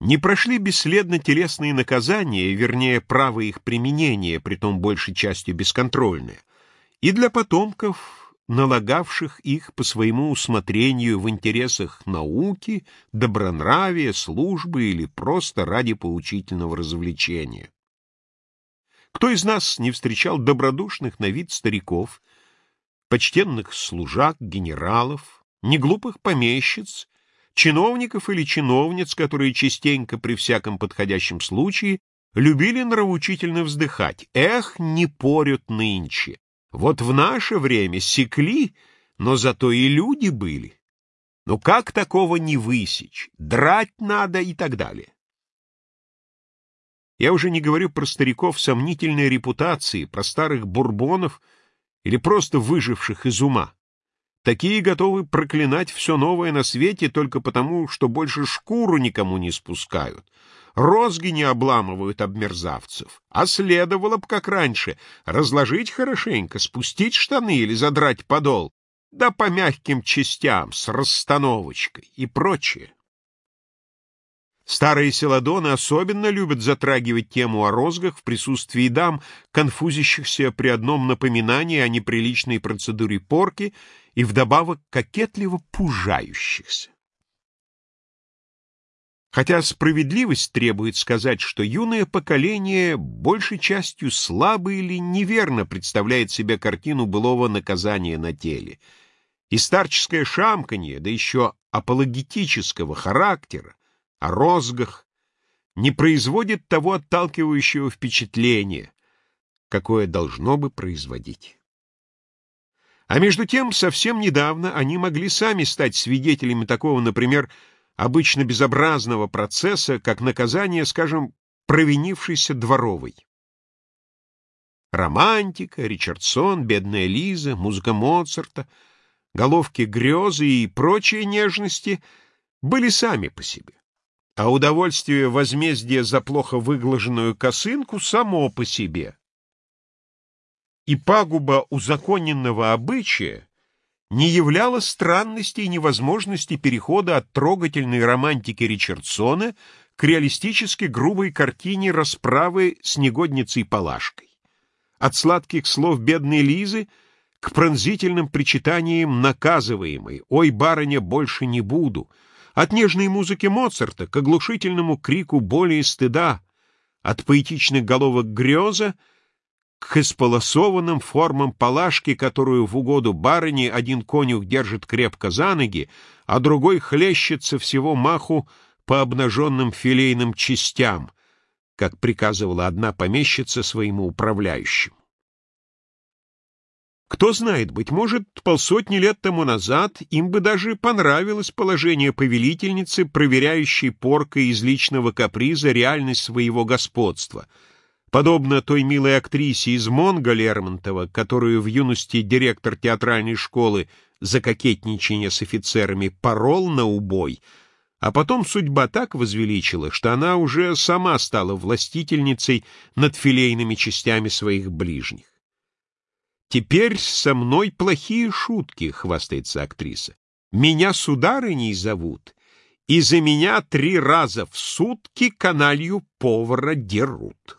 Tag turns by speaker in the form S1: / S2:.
S1: Не прошли бесследно телесные наказания, вернее, право их применения, притом большей частью бесконтрольное, и для потомков, налагавших их по своему усмотрению в интересах науки, добронравия, службы или просто ради поучительного развлечения. Кто из нас не встречал добродушных на вид стариков, почтенных служак, генералов, неглупых помещиц, чиновников или чиновниц, которые частенько при всяком подходящем случае любили нравоучительно вздыхать. Эх, не порют нынче. Вот в наше время секли, но зато и люди были. Ну как такого не высечь? Драть надо и так далее. Я уже не говорю про стариков сомнительной репутации, про старых бурбонов или просто выживших из ума. Такие готовы проклинать все новое на свете только потому, что больше шкуру никому не спускают. Розги не обламывают обмерзавцев. А следовало бы, как раньше, разложить хорошенько, спустить штаны или задрать подол, да по мягким частям, с расстановочкой и прочее. Старые селадоны особенно любят затрагивать тему о розгах в присутствии дам, конфузящихся при одном напоминании о неприличной процедуре порки и вдобавок кокетливо пужающихся. Хотя справедливость требует сказать, что юное поколение большей частью слабо или неверно представляет себе картину былого наказания на теле, и старческое шамканье, да еще апологетического характера, о розгах, не производит того отталкивающего впечатления, какое должно бы производить. А между тем, совсем недавно они могли сами стать свидетелями такого, например, обычно безобразного процесса, как наказание, скажем, провинившейся дворовой. Романтика, Ричардсон, бедная Лиза, музыка Моцарта, головки грезы и прочие нежности были сами по себе а удовольствие возмездия за плохо выглаженную косынку само по себе. И пагуба узаконенного обычая не являла странности и невозможности перехода от трогательной романтики Ричардсона к реалистически грубой картине расправы с негодницей Палашкой, от сладких слов бедной Лизы к пронзительным причитаниям наказываемой «Ой, барыня, больше не буду», от нежной музыки Моцарта к оглушительному крику боли и стыда, от поэтичных головок греза к исполосованным формам палашки, которую в угоду барыне один конюх держит крепко за ноги, а другой хлещется всего маху по обнаженным филейным частям, как приказывала одна помещица своему управляющему. Кто знает, быть может, полсотни лет тому назад им бы даже понравилось положение повелительницы, проверяющей поркой из личного каприза реальность своего господства, подобно той милой актрисе из Монго Лермонтова, которую в юности директор театральной школы за кокетничание с офицерами порол на убой, а потом судьба так возвеличила, что она уже сама стала властительницей над филейными частями своих ближних. «Теперь со мной плохие шутки», — хвастается актриса. «Меня сударыней зовут, и за меня три раза в сутки каналью повара дерут».